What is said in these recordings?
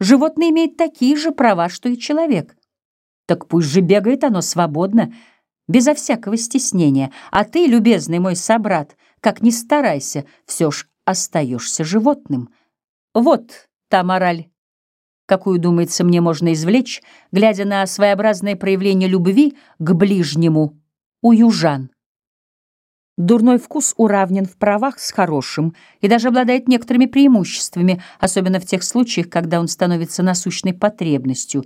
Животное имеет такие же права, что и человек. Так пусть же бегает оно свободно, безо всякого стеснения. А ты, любезный мой собрат, как ни старайся, все ж остаешься животным. Вот та мораль, какую, думается, мне можно извлечь, глядя на своеобразное проявление любви к ближнему у южан. Дурной вкус уравнен в правах с хорошим и даже обладает некоторыми преимуществами, особенно в тех случаях, когда он становится насущной потребностью,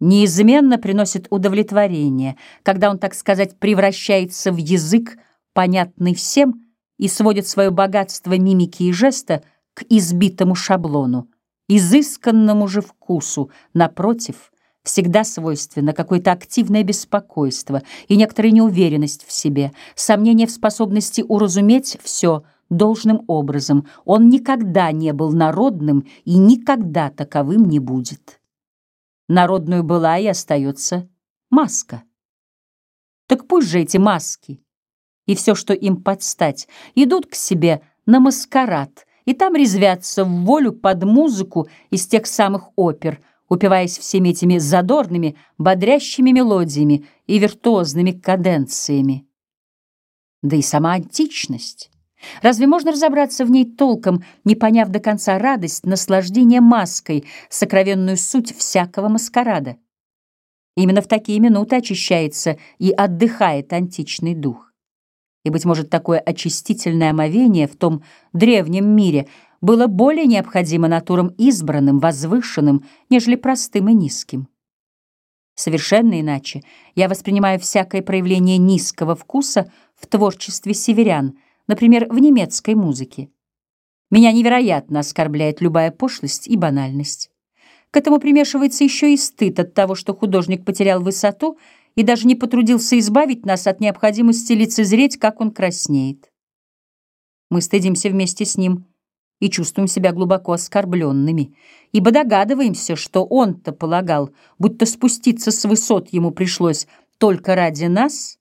неизменно приносит удовлетворение, когда он, так сказать, превращается в язык, понятный всем, и сводит свое богатство мимики и жеста к избитому шаблону, изысканному же вкусу, напротив — всегда свойственно какое-то активное беспокойство и некоторая неуверенность в себе, сомнение в способности уразуметь все должным образом. Он никогда не был народным и никогда таковым не будет. Народную была и остается маска. Так пусть же эти маски и все, что им подстать, идут к себе на маскарад, и там резвятся в волю под музыку из тех самых опер — упиваясь всеми этими задорными, бодрящими мелодиями и виртуозными каденциями. Да и сама античность. Разве можно разобраться в ней толком, не поняв до конца радость, наслаждение маской, сокровенную суть всякого маскарада? Именно в такие минуты очищается и отдыхает античный дух. И, быть может, такое очистительное омовение в том древнем мире — было более необходимо натурам избранным, возвышенным, нежели простым и низким. Совершенно иначе я воспринимаю всякое проявление низкого вкуса в творчестве северян, например, в немецкой музыке. Меня невероятно оскорбляет любая пошлость и банальность. К этому примешивается еще и стыд от того, что художник потерял высоту и даже не потрудился избавить нас от необходимости лицезреть, как он краснеет. Мы стыдимся вместе с ним – и чувствуем себя глубоко оскорбленными, ибо догадываемся, что он-то полагал, будто спуститься с высот ему пришлось только ради нас,